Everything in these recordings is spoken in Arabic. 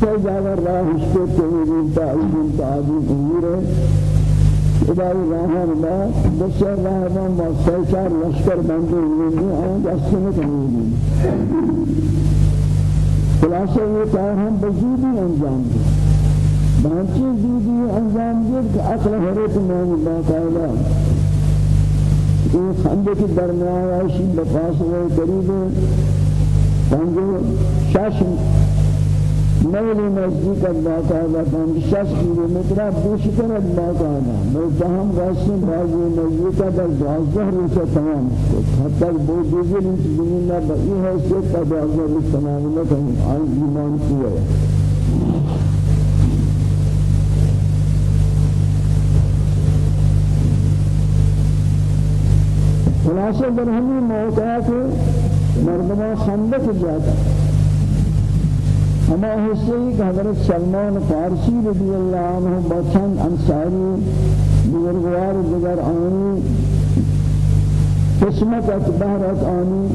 بسر جاگر راہ اشتے تیرین تعیدین تعیدین امیر ہے ادائی راہان با بسر راہان با سیچار لشکر بندے ہوئے آن جسے کنیدین خلاصہ یہ کار ہم بزودی انجام دیں بانچی زودی انجام دیں کہ أقل حرت میں باقاعدہ یہ خندے کی درمیان آئیشی بفاس ہوئے قریب پنجو شش میلی نزدیک باقاعدہ پنج شش کلومیتر دوش کرد باقاعدہ تاہم غاصی بازی نزدیک در دوازدہ روچہ تمام حتی بو دیگر انت زمین نہ بئی حیثیت کا دوازدہ روچ تمام لکن آئی ایمان کیا ہے۔ خلاصہ در ہمیں موقع کے مردمان خندق جاتا ہما حصے کہ حضرت سلمان فارسی رضی اللہ عنہ بچن انصاری بزرگوار دیگر آنی قسمت اتبارت آنی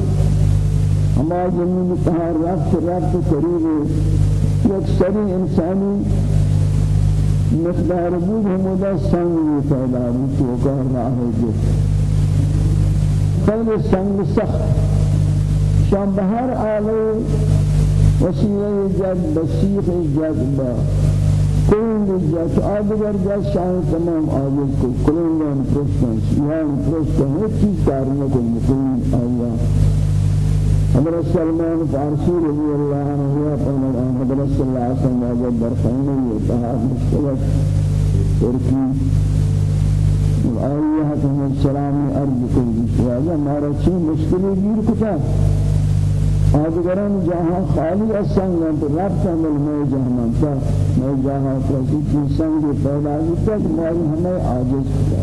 ہما زمین تہار رفت رفت قریب یک سری انسانی مقدار بود ہمودا سنگی پیدا بود تو کار راہ خیلی سنگ سخت. شام بهر آله وسیله جد بسیخ جد با. کلنگ جد. آدگر جد شان تمام آدگر کو کلنگان پرستان سیان پرستان هیچ چیز کار نکن. مقیم آیا. حضرت سلمان فارسی رضی اللہ عنہ ہوا پہنے حضرت صلی اللہ علیہ وسلم واجب برخانے یہ کہا مشکلت ترکی. آئیہ تم السلام عرض کن. واجہ مارا چی مشکلی گیر کتا؟ آدگران جہاں خالی اسنگن تو رب عمل میں جہنم تا میں جہاں پرسی کی سنگ پیدا ہوتا کہ ماری ہمیں عاجز کتا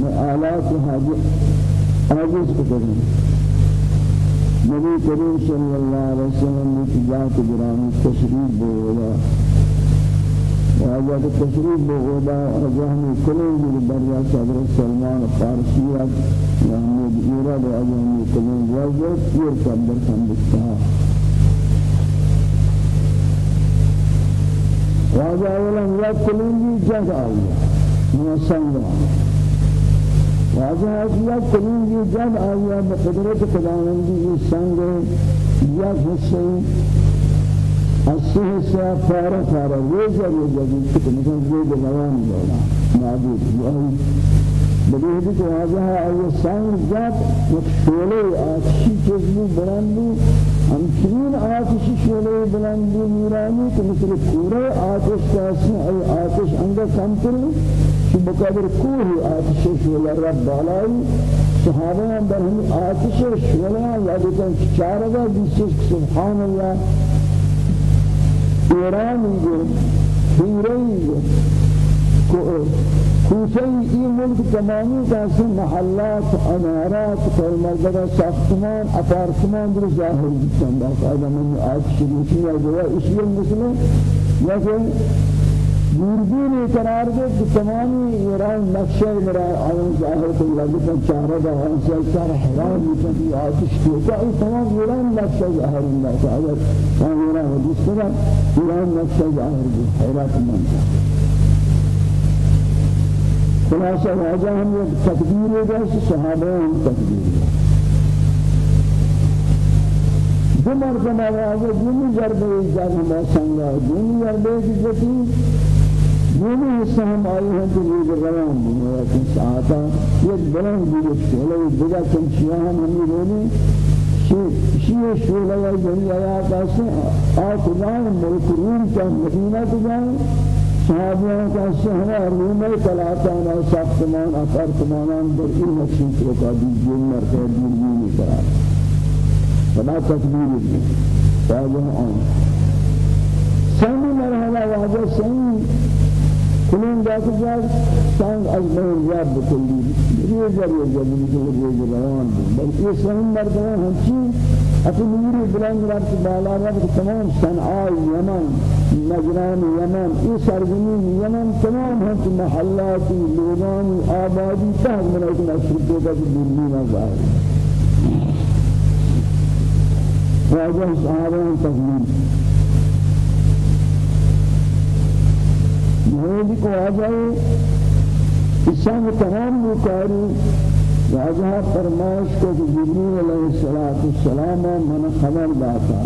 میں آلات حاجز عاجز کتا نبی کریم صلی اللہ علیہ وسلم نے تجاہت گرامی تشریف بولا وهذا التشريف بغدا أجهني كلهم من بريا صدر سلمان فارسية محمود إيراد أجهني كلهم وزر يركب بركم بالسها وهذا أولا يكلهم جد آية من السنة وهذا يكلهم جد آية بقدرة خداوندی السنة یک السه سا فارا فارا روزا روزا جيت مثلا روزا زمان ولا معبود. وأي بديه کو واضح ہے سان ذات ایک شعلے آتشی جذبو بلندو ہمچنین آتشی شعلے بلندو نورانی کہ مثل کورے آتش کاسی ای آتش انگا کم کرو کہ بقدر کوہی آتش شعلے رب بالائی صحابہ در ہم آتش شعلے یادتاں چارگا دیسس سبحان اللہ ایرانی جو ہیرئی جو کوچه این ملک تمامی کسی محلات امارات کل مردگا ساختمان اپارتمان در ظاهر بیتن باقاعدہ من آتش روشی یا جو اسی مثل یا کہ دوربین قرار دے کہ تمامی ایران نقشہ مرا آن ظاہر کو لگے تو چارہ دا سے چارہ حرام ہے آتش تو تمام ایران نقشہ ظاہر اللہ تعالی ہم ایران حدیث کرا ایران نقشہ ظاہر بھی حیرات من خلاصہ واجہ ہم یہ تقدیر ہے صحابہ ہم تقدیر ہے دو مرتبہ واجہ دونی ضربے جب ہم سنگا دونی ضربے کی دونوں حصہ ہم آئے ہیں تو یہ روان لیکن ساعتا یہ بلند بھی شعلہ دیگا چن شیعہ ہم ہمیں رونے شیعہ شعلہ یا جنی آیات آسے آت جائیں ملک روم کا مدینہ کو جائیں صحابیوں کا سہرہ رومے کلاتان اور ساختمان آپارتمانان در این مقصود کو کا دیجیے مرکہ دین قرار فلا تکبیر دی واجہ آن. سنی مرحلہ واجہ سنی كلهم ذات جاز سان بين جاب بكلي ريجا ريجا ريجا ريجا روان بل سن مردان ہنچی اپنی میری بلند رفت بالا رفت تمام صنعاء یمن نجران یمن یہ سرزمین یمن تمام ہنچ محلات لوگان آبادی تحت من ایک نشر دیگا کی دلی نظار واجہ صحابہ یہ کو آ جائے اسلام تمام نکاری واجہ فرمائش کو کہ علیہ السلام من خبر داتا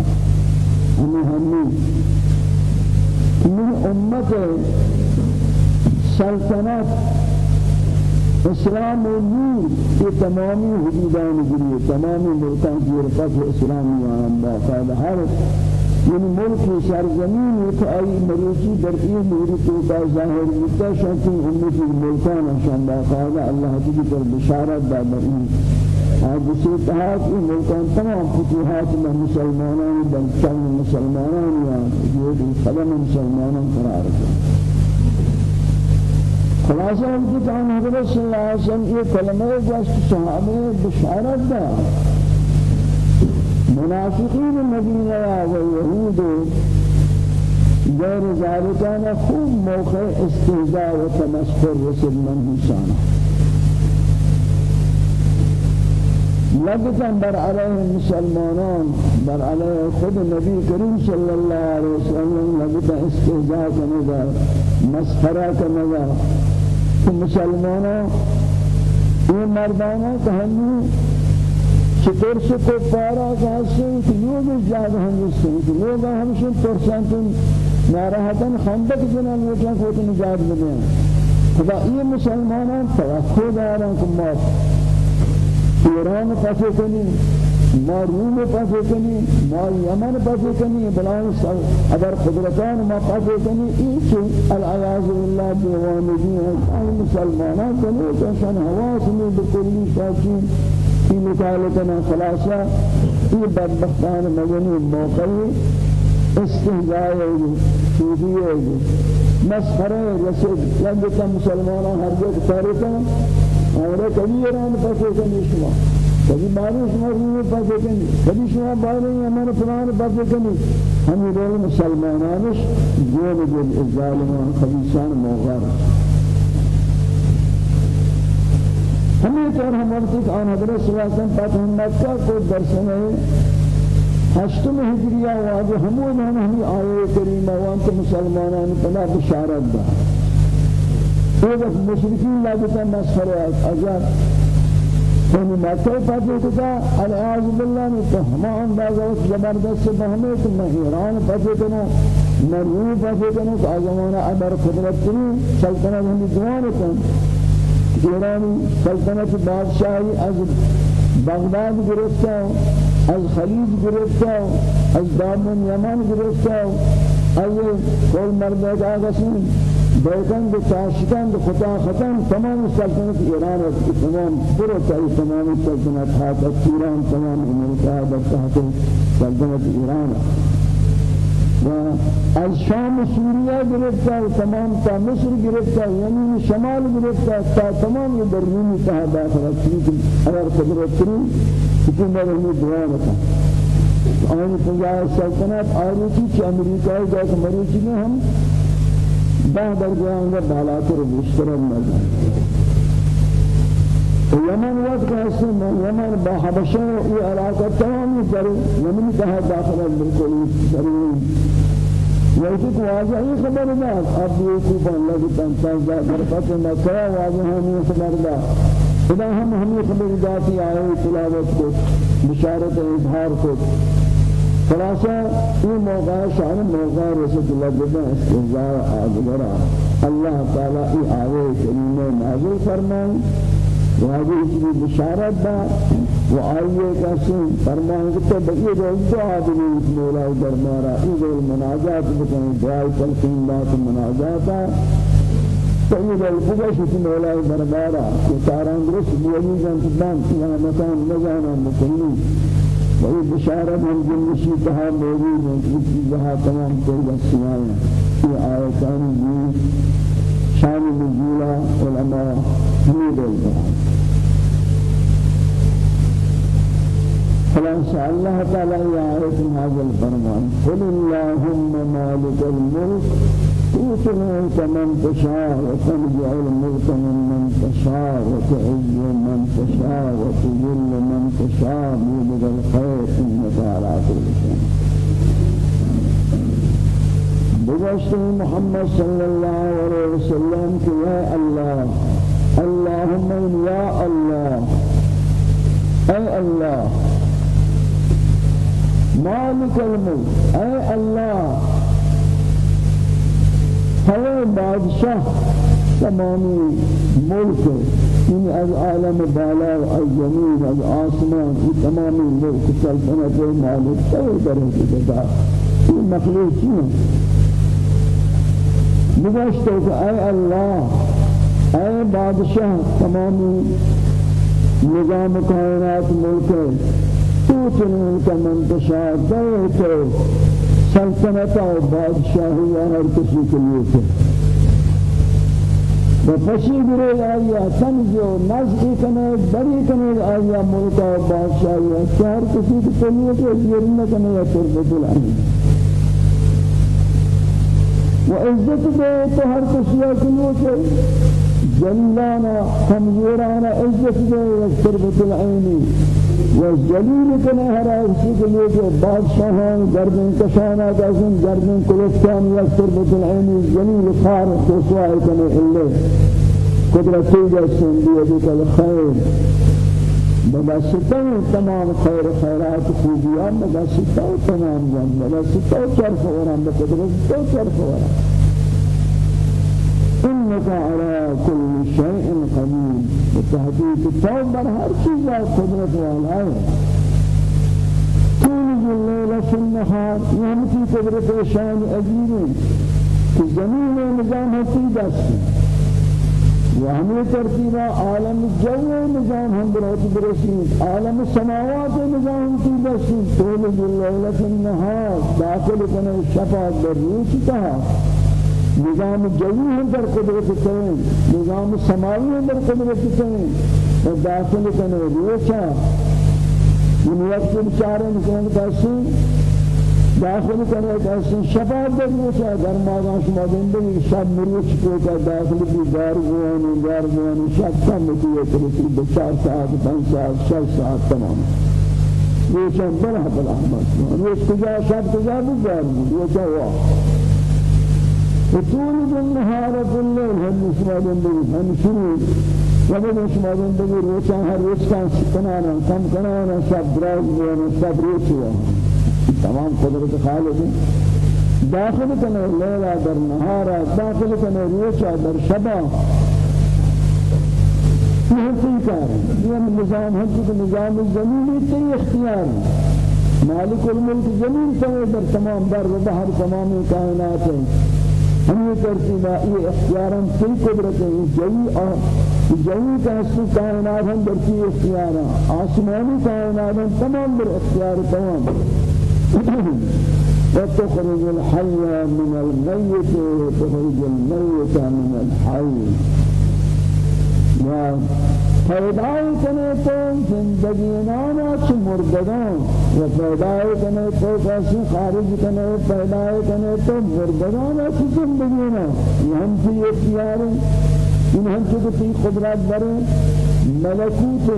ہمیں ہمیں من امت سلطنت اسلام نور یہ تمامی حدودان گریے تمامی ملکان کی رفت اسلامی آن باقاعدہ ہر یعنی ملک سرزمین ایک آئی مروچی در این نوری توتا ظاہر ہوتا شانتی امتی ملکان شان باقاعدہ اللہ کی پر بشارت دا در این حادثی اتحاد این ملکان تمام فتوحات مسلمانان بلچان مسلمانان یا یہ قدم مسلمانان قرار خلاصہ ہم کی کہا حضرت صلی اللہ علیہ وسلم یہ کلمہ جس صحابہ بشارت دا منافقین مدینہ و یہود غیر ذالکان خوب موقع استهزاء و تمسخر رسل من حسانا لگتن بر علیه مسلمانان بر علیه خود نبی کریم صلی اللہ علیہ وسلم لگتن استهزاء کنگا مسخرہ کنگا. کہ مسلمانوں یہ مردانہ کہنی چطور سے کو پارا ہیں کہ لوگ زیادہ ہم اس سے لوگ ہم سے پرسنتن ناراحتن خندق جنان وچا کو تو نجات بدیں خدا یہ مسلمانان توقع دارن کہ ما ایران پاسے کنی ما روم پاسے کنی ما یمن پاسے کنی بلان اگر قدرتان ما پاسے کنی ایچ العیاض باللہ دیوانگی ہیں اہل مسلمانان کنی کشان حواس میں بکلی شاکی. کی مطالقنا خلاصہ یہ بدبختان مجنی موقعی استهزاء سودیه مسخرة رسید لندتا مسلمانان ہر جگہ تاریتا اور کبھی ایران پاسے کنی شما کبھی بارش مرنے پاسے کنی کبھی شما بارش ہمارے فلان پاسے کنی ہم یہ مسلمانانش جون جل الظالمان خبیثان موغار ہمیں طور ہم وقت آن حضرت صلی اللہ علیہ وسلم پتہ مکہ کو درسنے ہشتم ہجریہ واجہ ہمون ہم ہمی آئے کریمہ وانت مسلمانان پناہ بشارت دا یہ مشرکین لابتا مسخرہ اجاب یعنی مکہ پاتے کتا العاذ باللہ نے تو ہما اندازہ اس زبردست بہمے کہ میں ایران پاتے کنا میں روم پاتے کنا کہ آزمانہ ادر قدرت کنی سلطنت ہمی دوان کن۔ ایرانی سلطنت بادشاہی از بغداد گرفتا از خلیج گرفتا از دامن یمن گرفتا. از کل مردے کا آگسین بیتن به تاشکن به خدا ختم تمام سلطنت ایران تمام برو تایی تمام سلطنت حاکت ایران تمام امریکا در تحت سلطنت ایران از شام گرفته و تمام تا مصر گرفته یعنی شمال گرفته تا تمام در رومی تحت داخل چیزی اگر قدرت کنی کتن در رومی دوام کن آن پنجاه سلطنت آروچی چه امریکای جاک مریچی میں ہم ده درجه آنگا بالاتر مشترم مزن یمن وقت هستی من یمن با حبشه ای علاقه تمامی در یمنی کہا داخل بالکل سرین کو واضحی خبر داد. آب بیوکوبان لگتن تازدہ در فتح مکہ واضح ہمی خبر داد. خدا ہم ہمی خبر داتی آئے تلاوت کو بشارت اظہار کو خلاصہ یہ موقع شان موقع رسول اللہ جب استنزار آدھگرا اللہ تعالیٰ ای آوے کریم نازل فرمائیں اسی بشارت دا و آئیے کسیم فرمائیں کہ تو بقیہ روز دو آدمی اس مولا درمارا ای دول مناجات بکنی دعائی تلقین بات مناجاتا سيد الفقش في مولاي دربارا وتاران درس بيومي جان تبان في مكان مجانا مكانين وہی بشارت ہم جنشی کہا موجود کہ چیزہا تمام کوئی دستیاں یہ آیتان جی شان نزولا علماء حمید القرآن خلاص الله تعالى يا آية هذا الفرمان. قل اللهم مالك الملك. تؤتي الملك من تشاء وتنزع الملك ممن تشاء وتعز من تشاء وتذل من تشاء. بيدك الخير انك على كل شيء بگشت محمد صلی اللہ علیہ وسلم کہ یا اللہ اللہم یا اللہ اے اللہ مالک الملک اے اللہ ہے بادشاہ تمامی ملک. ان از عالم بالا از زمین از آسمان. یہ تمامی ملک سلطنت مالک. تو کہ اے اللہ اے بادشاہ تمامی نظام کائنات ملک. تو چنین کا منتشاہ دے تو سلطنت و بادشاہی ہر کسی کے لیے تھے وفشی گرے آیا تنزی و نزعی کنے بری کنے آیا ملک و بادشاہی ہر کسی کے لیے تھے یہ کنے یا تربت العین وعزت دے تو ہر کسی جلانا کمزورانا عزت دے وقربت العینی والجلیل کنے ہر کسی کلو سے بادشاہان گردن کشانا کسن گردن کلفتان وقربت العینی جلیل خار توسوائی کنے اللہ قدرتی جسن بیدک الخیر. بدستان تمام خیر خیرات خوبیان بدستان تمام جان بدستان چرخ ورم بقدرت چرخ ورم إنك على كل شيء قدير. بتحقيق التوب بر هر چیز قدرت والا ہے تولج الليل في النهار يهم في قدرت شان عجيب في زمين نظام هستی دستی وهمي ترتيبا عالم الجو نظام هم برات برسين عالم السماوات نظام في برسين تولد الليلة في النهار داخل كنا الشفاء بالروح تها نظام الجوي هم در قدرت تين نظام السماوي هم در قدرت تين وداخل كنا روحا من وقت بچارن كنا تاسين داخل کرنے کسی شفاعت در موسیٰ در مادان شما زندگی شب مریچ کو کا داخل بھی دار گوانی دار گوانی شب کم دیئے کرسی بچار ساعت پنج ساعت شش ساعت تمام. چند بلا بلا احمد یہ کجا؟ شب کجا یہ کیا ہوا وطول النهار بالليل هم شما زندگی هم شروع وقت شما زندگی روچان هر روچ کان کنانا کم کنانا شب دراز گوانی شب روچ گوانی تمام قدرت خالق داخل کنه لیلا در نهارا داخل کنه روچا در شبا یہ کار یہ نظام ہے کہ نظام زمینی تے اختیار. مالک الملک زمین سے در تمام در و بحر تمام کائنات. ہے ہم یہ ترتیبہ یہ اختیاراں تی قدرت ہے جوی اور جوی کا کائنات ہم در کی اختیار آسمانی کائنات تمام در اختیار تمام. وتخرج الحي من الميت وتخرج الميت من الحي پیدای کنه تو زندگی نانا چه مردگان و پیدای کنه تو کسی خارج کنه پیدای کنه تو مردگان چه زندگی نا۔ یہ ہم کی اختیار ان ہم کی قدرت برے ملکوت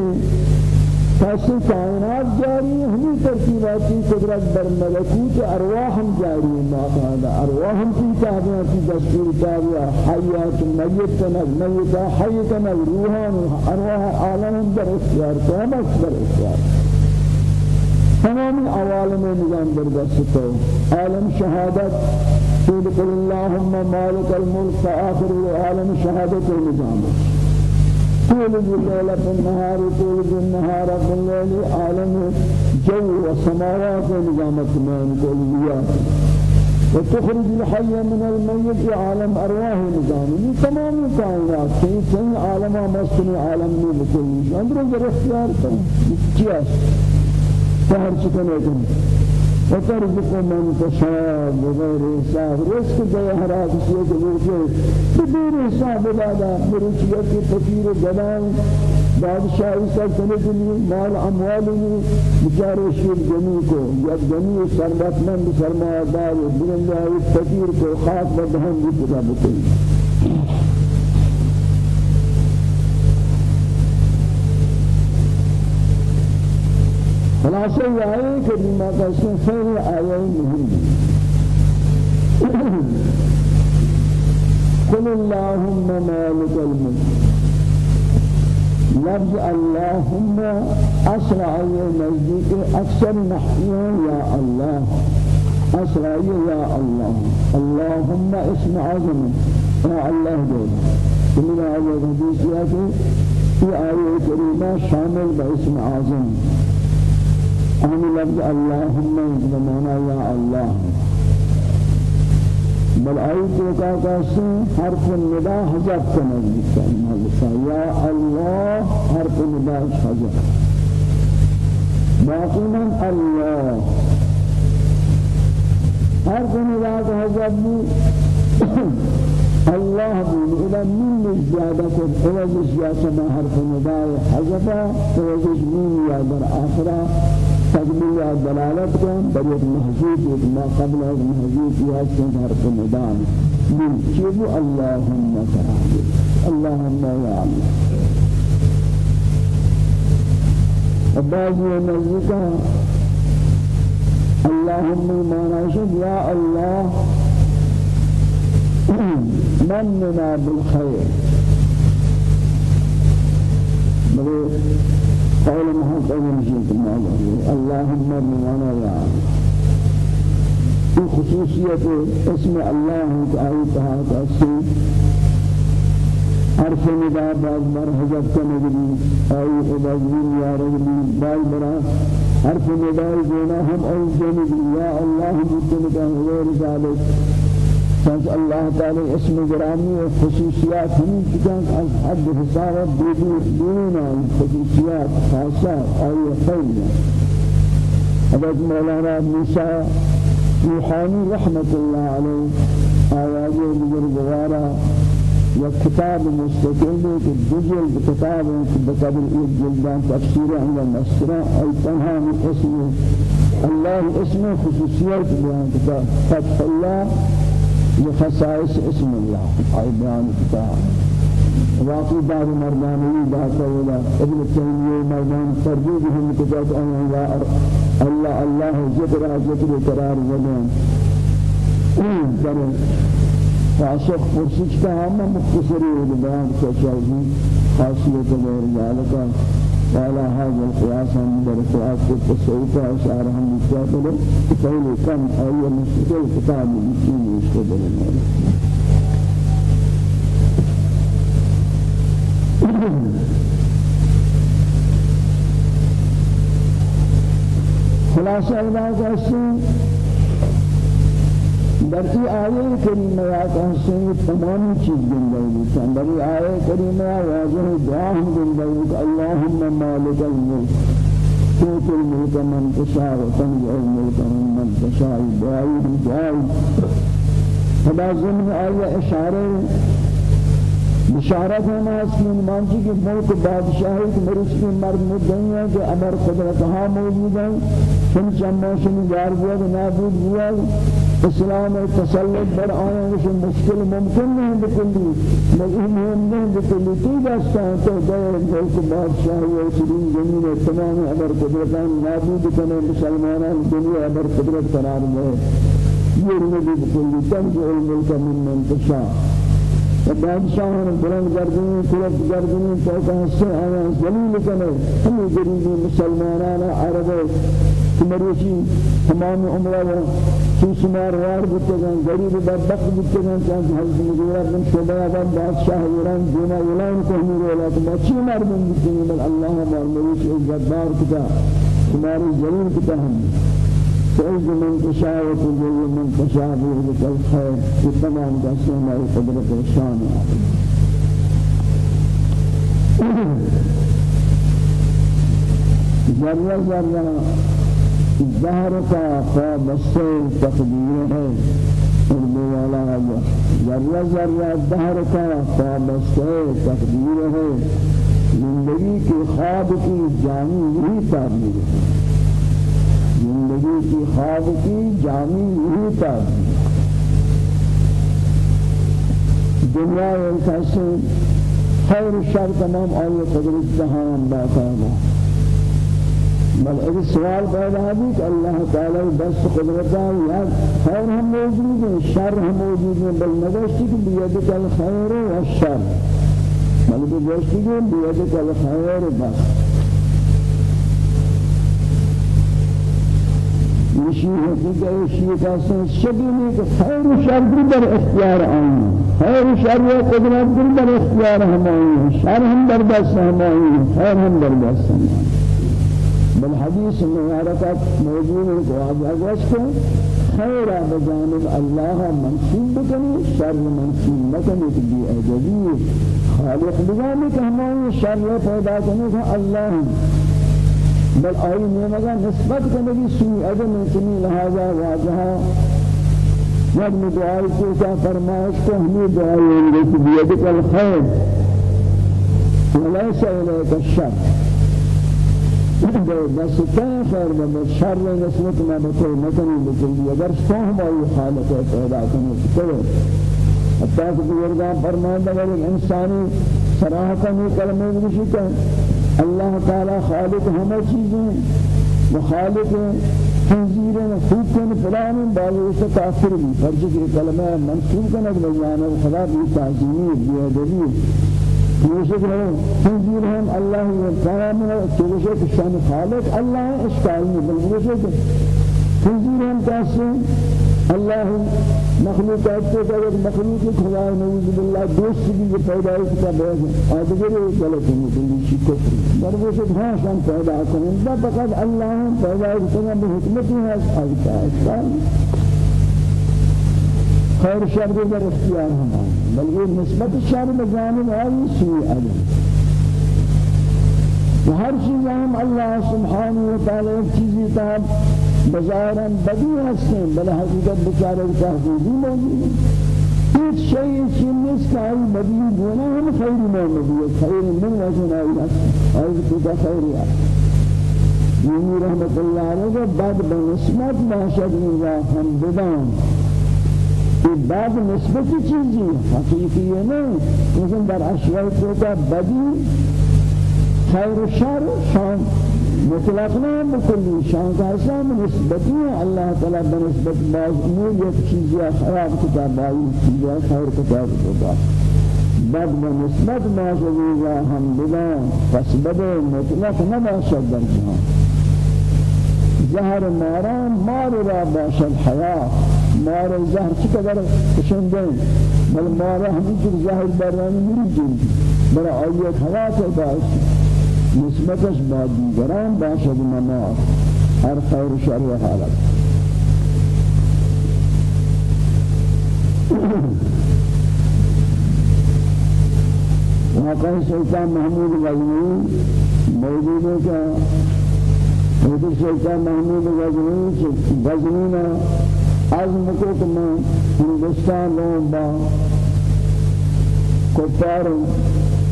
تاسو کائنات جاری ہمیں ترتیباتی قدرت بر ملکوت ارواح ہم جاری ما قاعدہ ارواح ہم کی تابعہ کی دستور تابعہ حیات میت کنگ میت حی کنگ روحان ارواح عالم در اختیار قیامت در اختیار. تمام عوالم نظام در دست عالم شهادت قل اللهم مالك الملك آخر عالم شهادت نظام طول الليل في النهار طول النهار في الليل عالم جو والسماوات ونظامة من كليات وتخرج الحي من الميت عالم أرواح نظام. تمام الكائنات شيء شيء عالم مستني عالم من كل شيء أندر اختيار كياس فهر شكنا وترزق من تشاء بغير حساب. رزق جاي حرات شيء جلوه بغير حساب دادا مرچية کی فقیر جلال بادشاہی سلطنت مال اموال بیچارے شیر جمی کو. جب جمی سربت مند سرمایہ دار بلند فقیر کو. خاص بدہن بھی پتا بتائی خلاصہ یہ ہے کہ بما قسم خیر آیہ مهم قل اللهم مالك الملك لفظ اللهم أسرع نزدیک أكثر نحوه يا الله. أسرع يا الله. اللهم اسم عظم يا الله جل من هذا الحديث يأتي في آية كريمة شامل باسم عظم أهم لفظ اللهم بمعنى يا الله بل آية كاكاسي حرف النداء حذف كما يا الله حرف النداء حذف باقي من الله حرف النداء حذف الله بول إلى من زيادة فوز زيادة ما حرف النداء حذف فوز من يا در آخرة یا دلالت کن بر یک محجوب ایک ما قبل یا سن حرف ندان من چیزو اللهم تعالی اللهم یا الله. بعضی نزدیکا اللهم مانا شد یا الله. مننا بالخير. قول محمد مشيت اللهم بنا يا خصوصية اسم الله تعالى تعالى حرف نداء بعد بار حجب كنجري أي إبادين يا رجلي بعد برا حرف جنا هم أي جنبي. يا الله جدنا غير ذلك چنانچہ اللہ تعالی اسم گرامی و خصوصیات ہمیں چکن از حد حساب بیدور دون خصوصیات خاصة آئی خیلی. حضرت مولانا موسیٰ روحانی رحمت اللہ علیہ آیات بزرگوارا یک کتاب مستقل کہ دو جلد کتاب بقدر ایک جلدان تفسیر عند مسترا ای تنها من اسم اللہ اسم خصوصیات بیان کتاب. فتح اللہ لخصائص اسم الله. أي بيان كتاب واقعي دار مرداني داتا ولا ابن تيمية مردان ترجيبهم كتاب أن الله الله ذكر ذكر قرار ودان فاسق فرسج کا ہم مختصری بیان کو چاہیے خاصیت غیر ذلك وعلى هذا القياس من القياس التسويق أشعارهم مستقبل فإن كم أي مستقبل كتاب المسلم يستقبل خلاصة إذا قصوا در ای آیه کریمه یا کہتے تمام چیز گندے ہیں در آیه کریمه واضح دعا گندے ہیں اللهم مالک الملك تؤتي الملك من تشاء وتنزع الملك من تشاء. دعائي دعائي هذا ضمن آية إشارة بشارت ہے ماسکین مانچی کی ملک بادشاہی کی مرشکی مرد مدنیا کے أمر قدرتها موجود ہیں۔ چن چماشن جار بیا نابود بیا اسلام تسلط بر آیان سے مشکل ممکن نہیں بکلی مهم نہیں بکلی تو دستان تو دیر ملک بادشاہی و سرین زمین تمام أمر قدرتان نابود کنے مسلمانان دنیا أمر قدرت قرار دے۔ یہ نبی بکلی تنجع الملک من من تشاء بادشاہان بلند گردنی طرف گردنی توقع سے آیا زلیل کنے ہمیں غریبی مسلمانان عرب کمروشی تمام عمرہ و سوسمار وار بتگان غریب بدبخت بتگان چاند حضرت مغیرہ بن شعبہ آباد بادشاہ ایران جونا ایران کو ہمیں رولا تو بچی اللہ مروش عزت بار کتا تمہاری جلیل کتا ہم۔ تعز من تشاء وتذل من تشاء بيدك الخير في تمام قسم أي قدرة الشان ذرة ذرة ظهر کا خواب سے تقدیر ہے اردو والا ظہر کا خواب سے تقدیر ہے زندگی کے خواب کی جانی یہی تعبیر ہے زندگی کی خواب کی جامی یہی تھا دنیا ایسا خیر شر تمام آئی قدرت جہان باقاعدہ بل ایک سوال پیدا بھی کہ اللہ تعالی بس قدرت یا خیر ہم موجود ہیں شر ہم موجود ہیں بل نگشتی کہ بیدک الخیر و الشر. بل بگشتی کہ بیدک الخیر بس مشی حقیقت شیء کا شبیه نہیں کہ خیر و شر در اختیار آئیں خیر و شر و قدرت در اختیار ہم آئیں شر ہم در دست آئیں خیر ہم در دست ہم آئیں بالحديث المباركة موجود الجواب واسكو خير بجانب الله منصوب بكني شر منصوب بكني تبي أجدي خالق بجانب همان شر پیدا کنه الله بل آئی نعمت نسبت کنگی سوی اگر نتنی لہذا واجہا جب میں دعائی کو کیا فرمائش کو ہمیں دعائی ہوں گے کہ بیدک الخیر۔ وليس إليك الشر۔ بس كان خير من شر نسبت ما بكل مكان بكل اگر فهم اي حالت پیدا کرنے کرے حتى کہ بزرگان ہیں کہ انسانی صراحتا یہ کلمہ نشی کہ اللہ تعالی خالق ہم چیزیں وخالق تنزیر خوب کن فلان باقی اس کافر بھی فرض کی کلمہ منسوب کرنے کے بیان خدا بھی تعظیمی بھی ادبی يوسف له تنزيل هم الله والكلام توجه شان خالق الله اشكال بل يوسف تنزيل هم كاسه الله مخلوقات کو اگر مخلوق خدا نعوذ بالله دوست بھی یہ پیدائش کا بہت آدگر غلط ہے دلی کی در وہ سے ہاں شان پیدا کریں فقط الله پیدائش کرنا بحکمت ہے اس خیر شر در اختیار ہمارا بل یہ نسبت شر بجانب آئی سوء عدم وهر چیز ہم اللہ سبحانہ وتعالی ایک چیزی تاب بظاہرا بدی ہستے بل حقیقت بچارے تحقیقی موجود ایک شیء چیز کا آئی بدی گونا ہم خیر موجود خیر من وجن آئی ہستے آئی کتا خیر ہے یعنی رحمت اللہ علیہ بد بنسبت باشد اللہ ہم بدان. بعد نسبت چیزی؟ حقیقی نہیں لیکن در اشیاء کو کا بدی خیر و شر شان. مطلق نہیں بکلی شان کا اسلام نسبتی ہے۔ اللہ تعالی بنسبت بعض امور یک چیزی خراب کتاب بائی چیزی خیر کتاب کتاب بد بنسبت ما شدیدہ ہم بدا پس بد مطلق نباشد در جہان۔ زهر ماران مار را باشد حیات مار زهر چقدر کشندن بل مار همینجور زهر برانی نمیجون برای آیت حیات باش نسبتش با دیگران باشد ممار هر خیر شر و حالت. واقعی سلطان محمود غزنی موجود ہے کہ حضور سلطان محمود غزنی غزنی عزم کو کہ میں ہندوستان لوں با کفار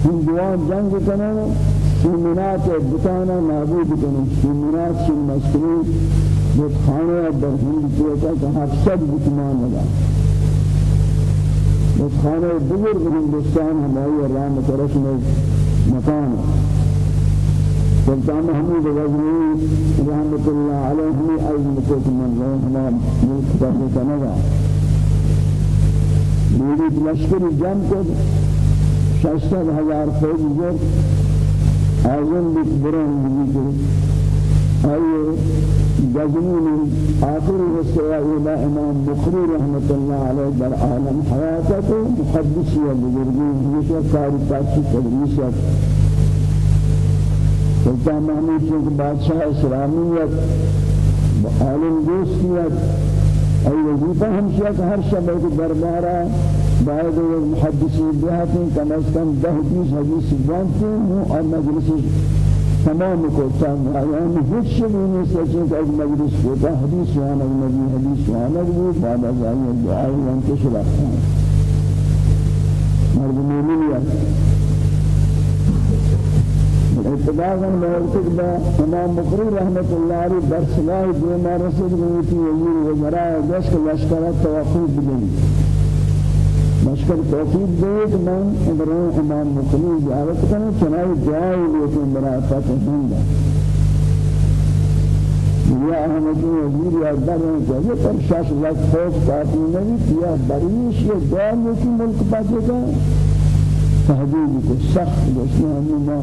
ہندوان جنگ کرنے سیمینات بتانا نابود کرنے سیمینات سے مسکری بتخانے در ہند کیتا کہ حفصد بتمان لگا بتخانے بزرگ ہندوستان ہماری رحمت رسم مکان. ہے سلطان محمود غزنوی رحمت اللہ علیہ ای مکت من رحمہ ملک پر کنگا میری لشکر جم کو ششتر ہزار فوج جر آزم بیت بران بھی کر آئیے غزنوی آخر حصہ إلى امام بخری رحمت اللہ علیہ در عالم حیاتت محدثی بزرگی ہمیشہ کاری تاکی تدریسیت سلطان محمود چونکہ بادشاہ اسلامیت عالم دوستیت ای وظیفہ ہمشہ ہر شب ایک دربارہ بعد بیہتیں کم از کم دہ بیس حدیث جانتے ہیں اور مجلس تمام ہیچ شبی نہیں سچیں کہ از مجلس کو تا حدیث وأنا نبی حدیث وأنا بھی بعد آئین دعائی وانتشر اخوان مرد مومنیت اتفاقا موقف با امام بخاری رحمت الله علیه درسگاه دیما رسید گویی وزیر وزراء دست لشکر توقیف بدهی لشکر توقیف دهید. من ابراهیم امام بخاری زیارت کنم. چنای دعای لیکن برای فتح هنده یا احمد وزیر یا دریں جگہ پر شاش لگ خوف کافی نہیں یا بریش یہ دعا کی ملک پاتے گا تحدید کو سخت دشمنی ما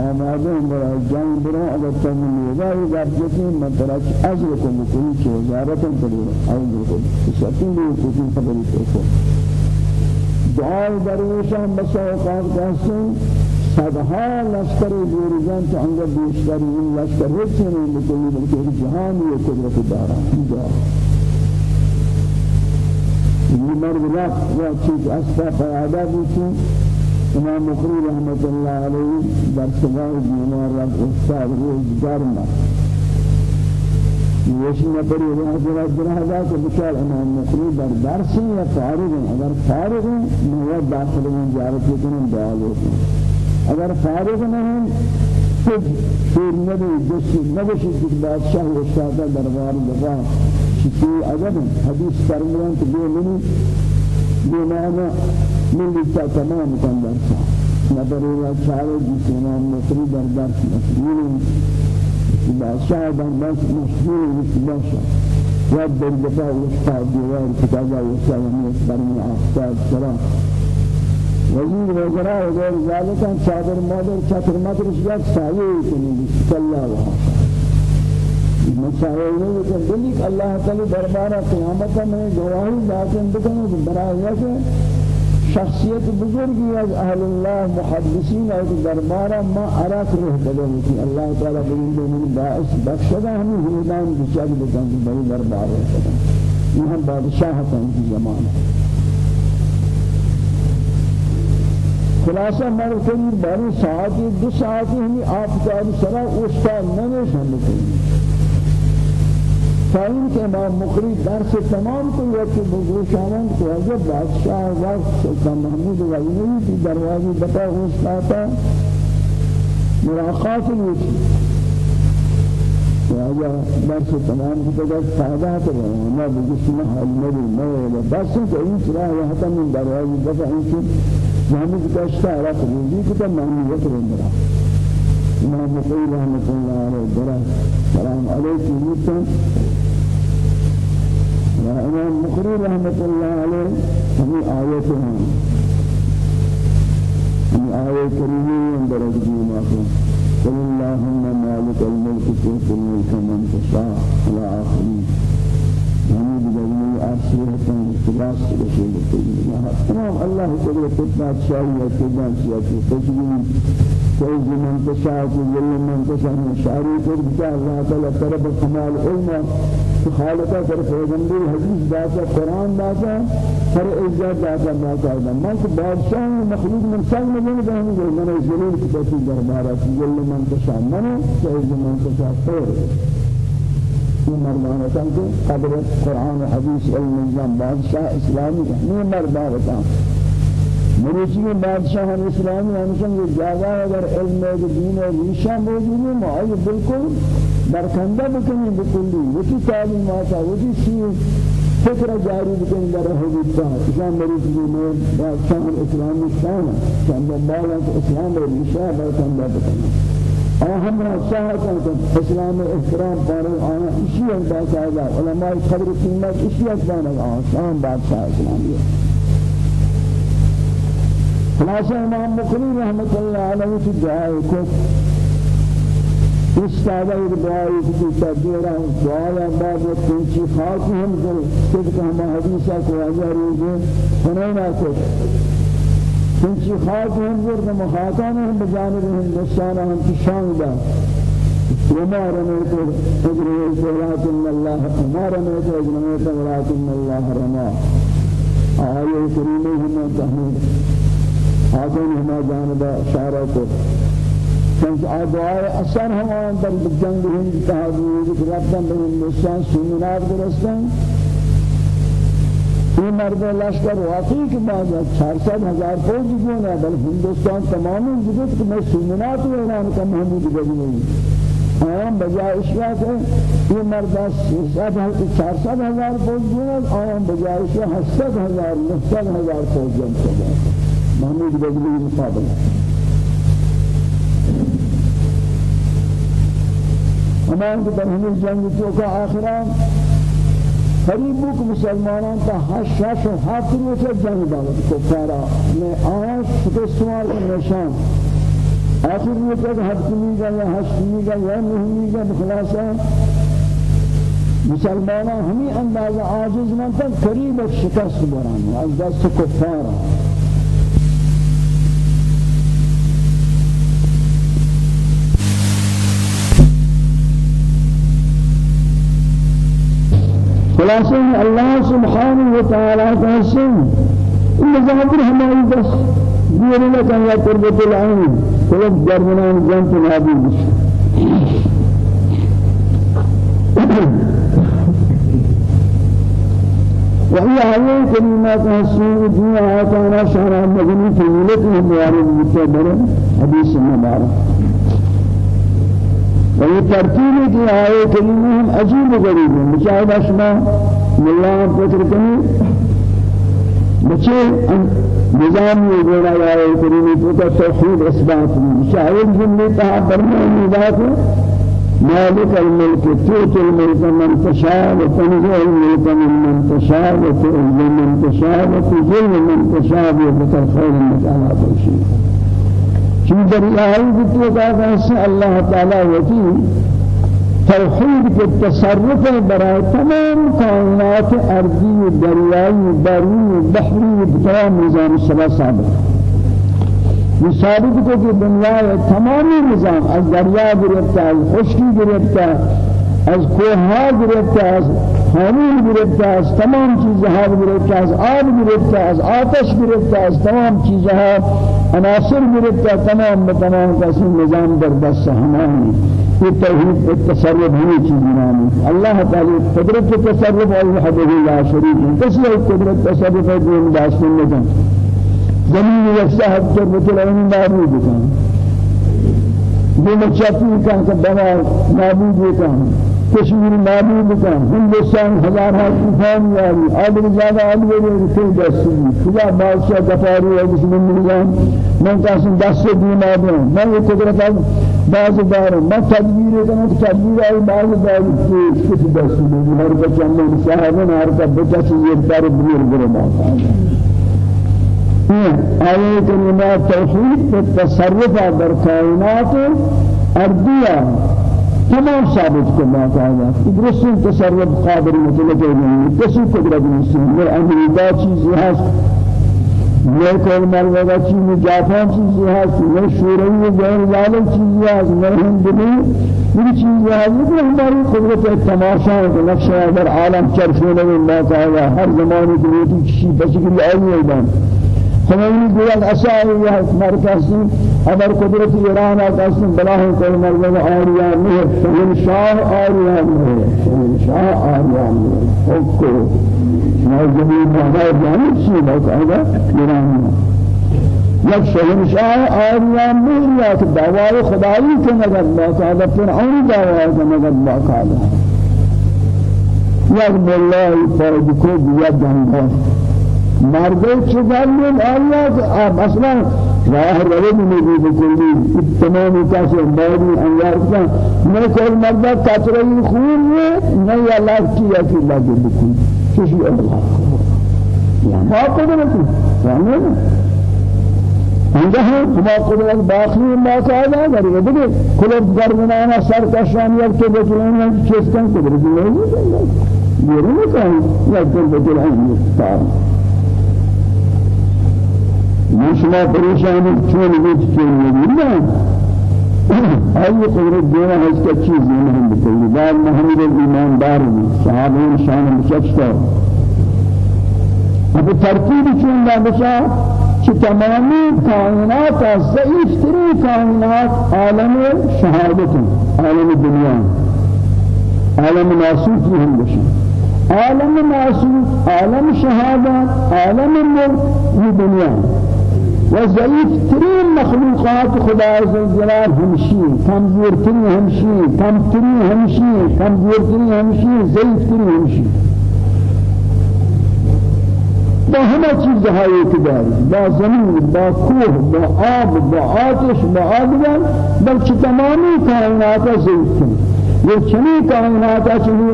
آماده برای جنگ برای اگر تم نیوای درجتی من تراش اجر کو بکلی چه وزارت کری اجر کو ساتین بھی کوئی خبری کو دعا درویشان بس اوقات کہتے صدها لشکر بورزان تو انگا بیشتر این لشکر هیچ نہیں بکلی بلکہ جہان یہ قدرت دارا جا یہ مرد رفت و چیز اسفا پیادا بیتی امام مخری رحمت اللہ علیہ در سگاہ دینار رب استاد روز گرم یہ نفر یہ حضرت درہدا کہ بچار امام مخری در درس یا فارغ اگر فارغ میں داخل میں جارت کنن دعا لیتے اگر فارغ نہیں خود شیر نبی جس نبشی کہ بادشاہ و شاہدہ دربار دفاع. شکی عجب حدیث فرمیان کہ بے منی بے معنی من لکتا تمام کن درسا نبر اللہ چارے جس امام مصری در درس مشہور بادشاہ درس مشہور بادشاہ یاد در دفاع و شاہد دیوار کتابہ و سلمیت برمی آفتاب سلام وزیر وزراء وغير ذلك أن صادر مادر چتر مادر شجاع سایه کنید صلی الله مسائل یہ کہ دلی اللہ تعالی دربار قیامت میں گواہی داتن بکنے برائے کہ شخصیت بزرگی از أهل الله محدثین اور دربار ما عراق رہ بدل اللہ تعالی بین من باعث بخشدہ ہمیں ہدایت بچاری بکن بڑی دربار ہے یہ بادشاہ ہیں زمانہ خلاصہ مر کری باری ساعتی دو ساعتی ہمی آپ کاری سرا استاد نمیش ہم کنی فاین کہ امام مقری درس تمام کو یہ کہ بزرگشانان کو حضرت بادشاہ وقت سلطان محمود غزنوی کی دروازی بتا استاتا مراقات الوچی لہذا درس تمام کو تو فائدہ تو نہ بجسم حال نبی نہ بس ان چرا یہ ہم دروازی بتا ان محمد کشتا عرق روزی کتا محمد رندرا امام مقیل رحمت اللہ علیہ درہ سلام علیکم. و امام مقری رحمت اللہ علیہ ہمیں آیت ہیں ہمیں آیت کریمی قل اللہم مالک الملک تؤتي الملك من تشاء على آخرين آسیرت استغاث رسول الله تمام الله قدرت شاعر كدان سياسي تجميل کوئی من تشاء كل من تشاء شاعر كرد الله تعالى طرف كمال علم خالقہ پر پیغمبر حدیث داتا قرآن داتا پر عزت داتا داتا من بادشاہ مخلوق من میں نہیں بہن گئی میں نے ضرور کسی دربارہ جل من تشاء من من تشاء این مردان هستن که قدر قرآن و حدیث علم نظام بادشاہ اسلامی نہیں مردان هستن مروچی بادشاہ ہم اسلامی ہمشن یہ جاگہ اگر علم و دین و ریشہ موجود ہے معائی بالکل برکندہ بکنی بکلی وکی تعلیمات وکی سی فکر جاری بکنی در حدیثہ اسلام مروچی میں بادشاہ اسلامی شان ہے چند بالا اسلام و ریشہ برکندہ بکنی هم را شاهد اسلام احترام پاره آن اشی انداز آیا علماء قدر قیمت اشی از بان آن شان بادشاہ اسلامی خلاصہ امام مقری رحمت اللہ علیہ کی دعائے کو استاذہ ایک دعائی کی تدبیرہ دعایا بعد وقت انچی خاکی ہم دل صدق ہم حدیثہ کو آجا روزے ہنینا کو چنچی خاک هم زرد مخاطان هم بجانب هندوستان هم تشان دا۔ وما رميت اجري ولكن من الله وما رميت اجري ولكن من الله رمى آية كريمة هم تحميد آدم هما جانب اشارة کو۔ چنچ آدعاء اثر ہم آن در جنگ ہند تحادی رفتن به هندوستان سومنات درستن یہ مرد لشکر واقعی کے بعد چار سات ہزار فوج جون ہے بل ہندوستان تمام کہ میں سومنات اعلان کا محمود گلی نہیں آیام بجائے اشیاء کے یہ مرد سات چار سات ہزار فوج جون ہے آیام بجائے اشیاء ہستت ہزار نستت ہزار فوج جن سے محمود گلی مقابل ہمان کے در ہمیں جنگ تو کا آخران قریب بک مسلمانان تا حشش و حق روچ جنگ دارد کفارا میں آن شکستوار کا نشان. آخر یہ کہ حد گا یا حشمی گا یا نہیں گا بخلاصہ مسلمانان ہمیں اندازہ عاجز من تک قریب شکست بران از دست کفارا. خلاصہ اللہ سبحانہ و تعالی إن ظاہر ہماری بس دیر نہ کہ یا قربت العین قلب درمنان جنت نابی وهي هذه كلمات السوء الدنيا آتانا شهر مدني في ملته موارد متبرة حديث المبارك وهي ترتيب کی آئے کریمہ ہم عجیب غریب ہیں مشاہد اشما ملا فکر کنی. بچے نظام یہ گوڑا آئے کریمہ تو کا توحید اثبات مشاہد جملے تہا برمانی ذات مالك الملك تؤتي الملك من تشاء وتنزع الملك من تشاء وتعز من تشاء وتذل من تشاء الخير انك على كل چون دریائی بتو کا اللہ تعالی وتی توحید کے تصرف برائے تمام کائنات ارضی دریائی بری بحری تمام نظام سبا ثابت. یہ ثابت کو کہ دنیا تمامی نظام از دریا گرفتا از خشکی گرفتا از کوها گرفتا از حامل گرفتا از تمام چیزها گرفتا از آب گرفتا از آتش گرفتا از تمام چیزها عناصر گرفتا تمام تمام قسم نظام در دست ہمانی یہ توحید التصرف ہمیں چیز نامی اللہ تعالی قدرت تصرف اور وحدہ لا شریک ہے کسی قدرت تصرف ہے جو داشتن نظام زمین یکساحت کے مطلعین معبود کن جو مچاتی کہ بنا معبود کن. کشمیر معلوم کا ہندوستان ہزار ہاتھ طوفان یاری. آدھر زیادہ آدھر یہ کل دستی خدا بادشاہ گفاری ہے جس میں ملگان میں قاسم دس سے دین آدھر میں یہ قدرت اب باز دار میں تدبیر کرنا کہ تدبیر آئی باز دار کس دستی میں ہر بچہ میں صاحبن ہر کا بچہ چیزیں دار بیر برے باقا آیه کلمات توحید تصرف در کائنات ارضیہ تمام ثابت کو باقاعدہ درست تصرف قادر مطلق نہیں کسی قدرت نہیں ہے امریکہ چیز ہے یہ کول مرغا چیز جاپان چیز ہے یہ شوری غیر ظالم چیز ہے یہ ہندی یہ چیز ہے یہ ہماری قدرت تماشا ہے نقشہ در عالم چرخنے میں باقاعدہ ہر زمانے کی وہ چیز بشکل علی ہے خمینی گویا اشعاری یا مرکزی اگر قدرت ایران آکاسن بلاہ کوئی مرگز آریا مہر شہن شاہ آریا مہر شہن شاہ آریا مہر حکو جمعی مہر جانب سی باقاعدہ ایران. میں یک شہن شاہ آریا مہر یا کہ دعوی خدایی کے نگد باقاعدہ فرعون دعوی کے نگد باقاعدہ یک ملہ فائد کو دیا جنگا مردے چگل آیا مثلا راہ روی نہیں بکلی تمام کاسے باری انوار کا میں کوئی مرد کچرے خون ہے نہیں اللہ کیا کہ لگے بکلی کسی اللہ یا ما قدرتی. سامنے انجا ہے خدا قدرت باقی ما قاعدہ کرے دیکھیں کلب گردنانا سر کا شان یا تو بچلانا چیز کن قدرت نہیں یہ نہیں کہیں یا تو بچلانا من شما پریشانی چون بیت چون نبی أي قدرت دینا ہے اس کا چیز نہیں بتائی بعد محمد الایمان دار صحابہ شان بچتا اب ترتیب چون لا بچا کہ تمامی کائنات ضعیف ترین کائنات عالم شهادت عالم دنیا عالم ناسوتی هم بشن عالم ناسوت عالم شهادت عالم ملک یہ دنیا وضعيف ترين مخلوقات خدا عز وجل همشي كمزور ترين همشي كم ترين همشي كمزور ترين همشي ضعيف ترين همشي با همه چیز هایی که داری با زمین با کوه با آب با آتش با آدگر بلکه تمامی کائنات ضعیف یہ چنی کائنات چنی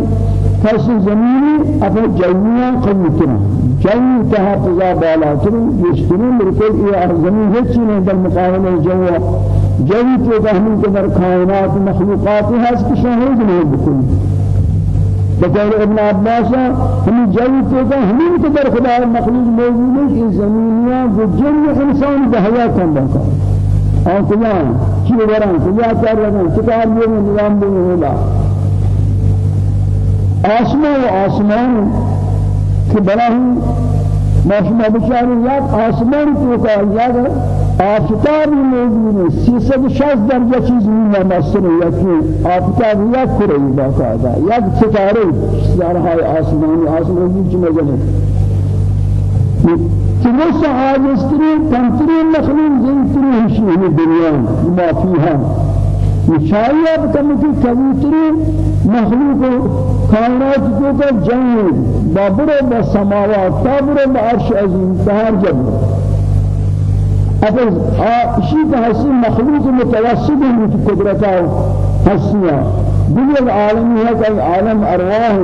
کس زمینی اپنے جویاں قوتنا جوی تہا فضا بالا ترین یشترین بالکل یہ زمین ہیچ نہیں در مقابل جوا جوی تو فهمی کہ در کائنات مخلوقات ہست کہ شاہد نہیں بکلی بقول ابن عباس ہمیں جوی تو کہ ہمیں کہ در خدا مخلوق موجود ہے کہ زمینیاں جو جن انسان بہیا کن بکا آن کجان چی بران کجا کر رہن کتاب یہ نظام بھی ہوگا آسمان و آسمان کہ بلاہی ماشما بچاری یاد آسمان تو کا یاد آفتاب موجود ہے سیصد شخص درجہ چیز میں مستر ہے کہ آفتاب یک کرے باقاعدہ یک ستارے ستارہ آسمان آسمان کی مجلے کہ وہ سعادستری کمترین مخلوق زنتری ہشی دنیا ما فيها شاید بکن کہ کبوتری مخلوق کائنات کو کا جنگ بابر و سماوات تابر و عرش عظیم تہار جب اب اسی کا حسی مخلوق متوسط ہے کی قدرت حسیہ دنیا عالمی ہے کہ عالم ارواح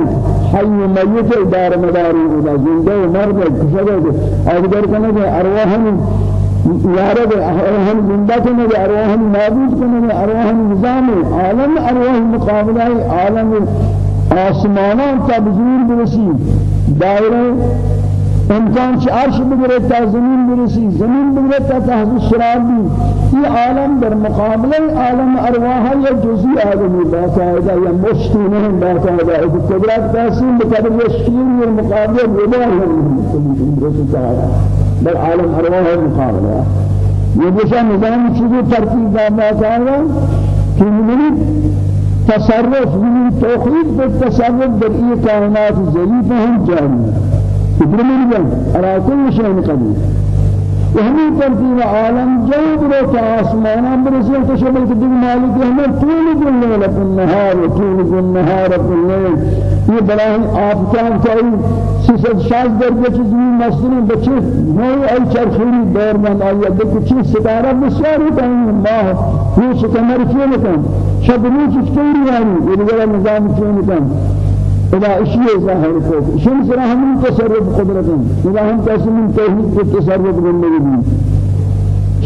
حی میت دار مداری ہوگا زندہ مرد کشدہ اگر کنے ارواح يارب أرواح زندہ کرنے أرواح نابود کرنے أرواح نظام عالم أرواح مقابلہ عالم آسمانان تبذیر برسی. دائرہ امکان چه عرش بگره تا زمین برسی زمین بگره تا تحت الشراب بھی یہ عالم در مقابلہ عالم ارواح یا جزئی آدمی باقاعدہ یا مشتی نہیں باقاعدہ ایک قدرت تحسین بقدر یشکیر یا مقابلہ بلا ہے بل عالم ارواح المقابلة یہ جیسا نظام چیزیں ترتیب دادا کارا کہ من تصرف من توحید بالتصرف در ای کائنات ظریف هم جاری ادرمن جان كل شيء قدير وهمي ترتيب عالم جو برو آسمان برسل تشبه كدين مالك هم طول الليل في النهار وطول النهار في الليل یہ بلاہی آفتان چاہی سیسد شاز درجہ چیزی مستری بچے نئی ای چرخیری دور من آئی ادھر کچھ ستارہ بسیار ہوتا ہے ماہ یہ شکمر کیوں لکن شب روچ چکوری آنی یہ دیگر نظام کیوں لکن إذا إشياء ظاهر كوك شمس رحم تصرف قدرتهم إذا هم تسمين توحيد التصرف بالنبي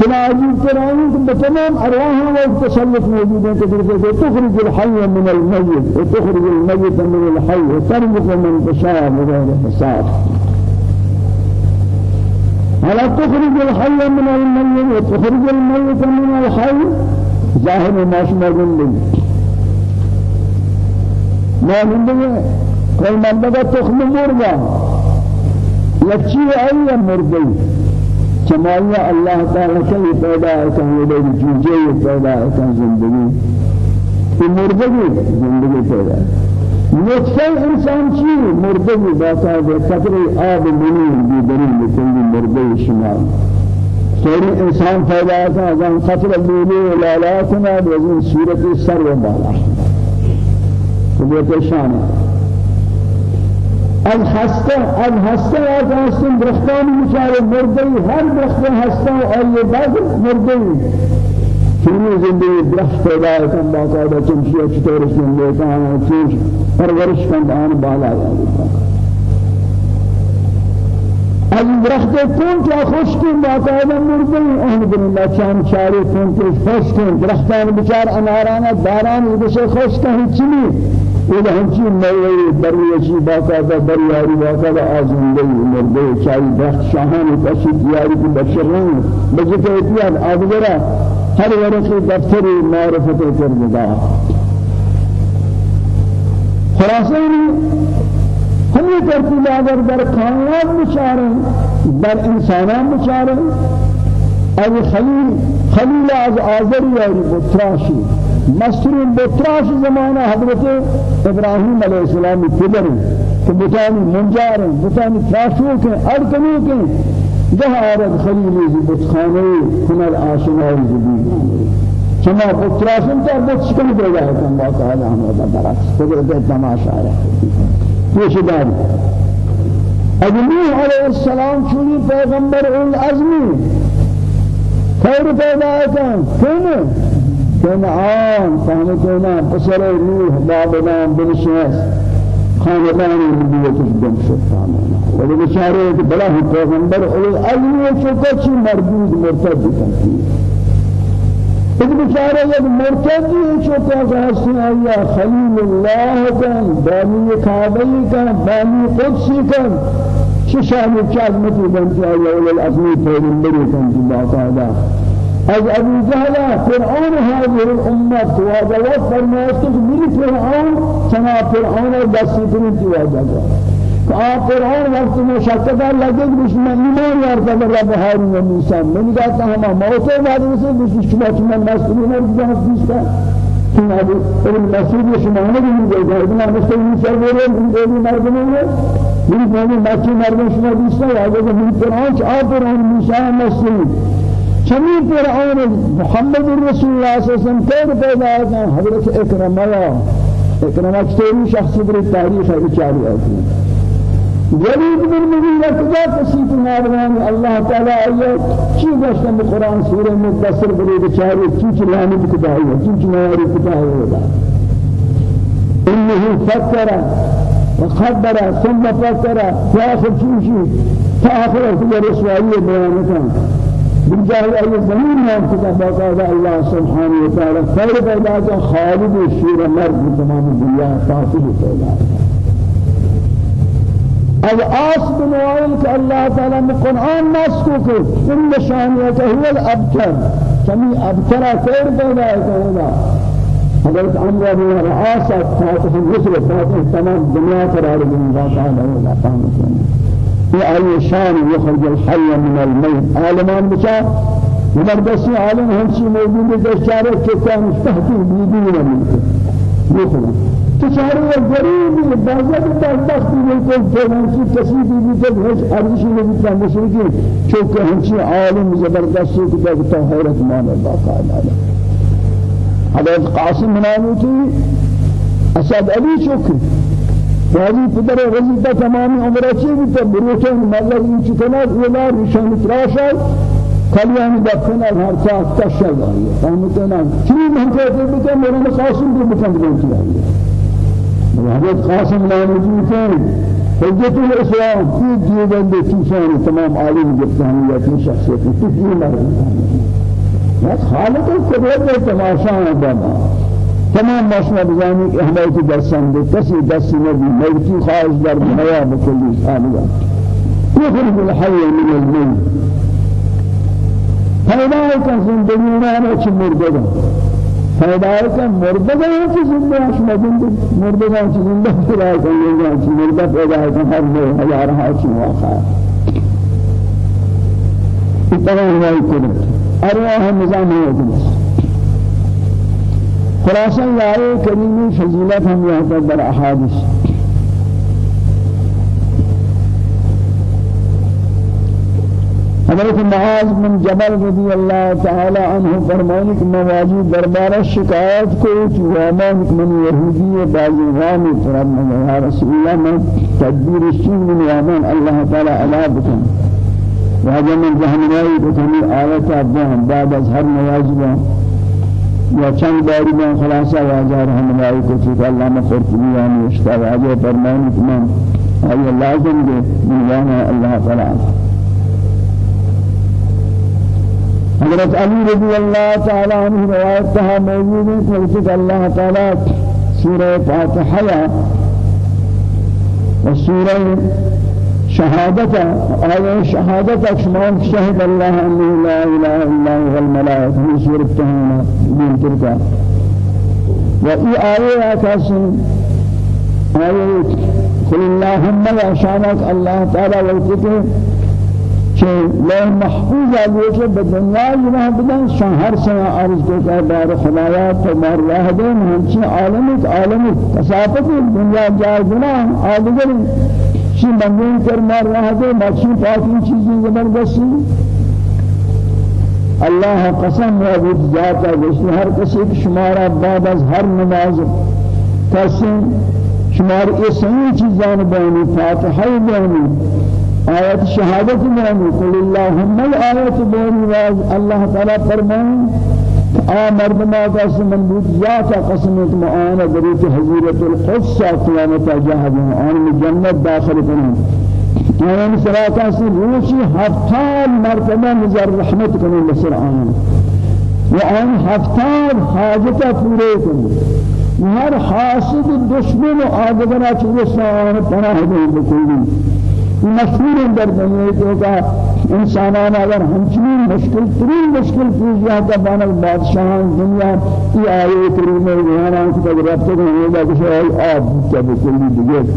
كلا عجيب تراني بتمام أرواحهم والتسلط موجودين كثير تخرج الحي من الميت وتخرج الميت من الحي وترزق من تشاء بغير حساب ألا تخرج الحي من الميت وتخرج الميت من الحي ظاهر ما شمال ما دنيا كل من بقى تخم مرغا يكشي أي مرغي جمالية الله تعالى كي پیدا كان يدي جوجي پیدا كان زندگي مرغي زندگي پیدا. نطفه انسان چی مرده بھی باتا ہے قطر آب منیر بھی دلیل لکلی مرده شمال سوری انسان پیدا ہے اذن قطر لیلی لالاتنا بزن صورت سر و بالا. قدرت شان الحسته الحسته یا داستان درختان بیچاره مرده هر درخت هسته آیه بعد مرده چونی زندگی درخت پیدا کن باقاعده چمشی چطور زندگی کن چیز. پرورش کن آن بالا. از درخت کن که خوش کن باقاعده مرده الحمدلله چند چاری کن که خوش کن. درختان بیچار انارانه داران ایدش خوش کن. هیچ نیست إذا همشي مروي بريشي باقاعدة برياري باقاعدة آزمده مرده شاي بخت شاهان تشي دياري في بشرين بجت اتيان آدگرا هر ورقی دفتر معرفت کردگا خلاصانی ہمیں ترتیب اگر در کائنات بچارے در انسانان بچارے از خلیل خلیل از آذری یاری بطراشی مستور بطراش زمانہ حضرت ابراہیم علیہ السلام کبر کہ بتانی منجار بتانی تراشو کے ارکنو کے جہاں آرد خلیلی زی بتخانے کنر آشنائی زبی شما بطراشن تا بت شکن پیدا ہے کم باقا ہے ہمیں برعکس قدرت تماشا ہے پیش داری اجنوح علیہ السلام چونی پیغمبر العظمی خیر پیدا ہے کن كنعان فهمتنا بصر روح بابنا بنشاس. خاندان النبوة الدم شفانا ولبشارة بلا پیغمبر اول العلم شکر چی مردود مرتد کنی إذ بشارة يد مرتد شكا جاسي آيا خليل الله كان باني كعبي كان باني قدسي كان ششان الشعبمة بنتي آيا أولي الأزمي پیغمبری كان جبا تعالى از ابو جهل فرعون هذه الامه فرمایت کہ میری فرعون چنا فرعون تواجه آپ فرعون وقت مشقت لگے میں ایمان یارتا رب ہارون و موسی میں کہتا ہم موت بعد سے اس شما شما مسئولین ہے جہاں دیستا کہ ابو ابن مسعود شما نے بھی دے ابن مسعود سر بولے دے مرد نے میری بہن بچی مرد شما دیستا ہے کہ فرعون آپ فرعون موسی مسعود چمی فرعون محمد رسول الله صلی اللہ علیہ وسلم کیر پیدا ہے حضرت اکرمہ اکرمہ چطوری شخصی در تاریخ ہے بچاری آتی ولید بن مغیرہ کجا کسیت ناروان اللہ تعالی آئیے چی گشتن بقرآن سورہ مدسر بری بچاری چیچ لانی بکتائی ہے چیچ نواری کتائی ہوگا انه فکر وخبر ثم فكر في آخر شيء في آخر رسوائي بيانتان بجاه أي زمين نام كتاب باقاعدة الله سبحانه وتعالى خير پیدا خالد الشير مرد تمام الدنيا فاصل پیدا اب آس بنوائل کہ اللہ تعالی میں قرآن نسکو کہ ان نشانیت هو الابتر. کمی ابترا خیر پیدا ہے حضرت عمرو بن العاص فاتح الرسل فاتح تمام دنیا قرار دن اللہ تعالی أي شان يخرج الحي من الميت عالمان بشا زبردستی عالم همچی موجود ہے چارے چکان تحتی بیدی نہ ملتے يخرج تشاري غريب بعض بدبخت بالكل فلانسي كسيدي بيجد هش أرجش نبي مشركين. شوك همشي عالم زبردستی كده كده حيرت ما الله تعالى هذا قاسم منانوتي أسد علي شوكي فهذه پدر رزق تمام عمره چی بود؟ بروتون مطلب این چیکنا ولا روشن تراشا کلیان دفن از هر چاک تشل آیه فهمتنا چی من کہتے بکن مولانا قاسم بھی بکن بکن آیه حضرت قاسم نامجی کہ حجت الاسلام کی دیوبند چیزان تمام عالم جبتانیت کی شخصیت کی تفیل مرد خالق القدرت تماشا ہے تمام ماشنا بزانی کہ ہمیں کی درسان دے کسی دست نبی موتی خارج در بحیا بکلی آلیا يخرج الحي من الميت فإذا كان زندگی نانا چی مردگا فإذا كان مردگا چی زندگی شما زندگی مردگا چی زندگی پیدا کن چی مردگا پیدا کن ہر دو ہزارها چی واقع اتباع روائی کرد ارواح نظام ہے خلاصہ آئے کریمی فضیلت ہم یہاں احادث حضرت معاذ بن جبل رضی اللہ تعالی عنہ فرمانے کہ مواجی دربار شکایت کو وامان من یہودی بعضی غام فرمان یا رسول اللہ میں تدبیر الشین من وامان اللہ تعالی علا بکن. وهذا من جهنمائي بكمي آيات أبوهم بعد أظهر مواجبا یا چند باری میں خلاصہ واجہ رحمنائی کو چکا اللہ مقرطبی یعنی اشتا واجہ فرمانی تمام آئی لازم دے من اللہ تعالی. حضرت علی رضی اللہ تعالی عنہ روایت تہا موجود ہے کہ اللہ تعالی سورہ فاتحہ و سورہ شهادة آية شهادة شمان شهد الله أنه لا إله إلا هو الملائكة في سورة تهانة من تلك وإي آية أكاسم آية قل اللهم يا شانك الله تعالى وقتك کہ لو محفوظ کہ بدنیا یہ بدن شہر سے عرض کہ بار خدایا تو مر رہ دے ہم چھ عالم عالم کثافت دنیا جائے گنا آدگر شی منگین کر مار رہا دے مچھی پاکی چیزیں زبردستی اللہ قسم و بود جاتا جس ہر کسی کی شمارا بعد از ہر نماز قسم شمار اس صحیح چیزان بانی فاتحہ بانی آیت شہادت بانی قل اللہم الآیت واز اللہ تعالی فرمائیں آ مردما قسم من بود ذات قسمت معانا دريت حضورة القدس قيامة جاهد آن جنة داخل کنن آن صلاة سی روشی هفتان مرتبه نظر رحمت کنن بسر آن. و آن هفتان حاجتا پورے کنن هر حاسد دشمن و آدگرہ چوہ سان پناہ دیں بکلی مشهور در دنیا تو کا انسانان اگر ہمچنین مشکل ترین مشکل پیش جاتا بانا بادشاہان دنیا کی آئے کریم بیانان کی تک رابطہ کو ہوگا کہ شاید آب کیا بکلی دیگر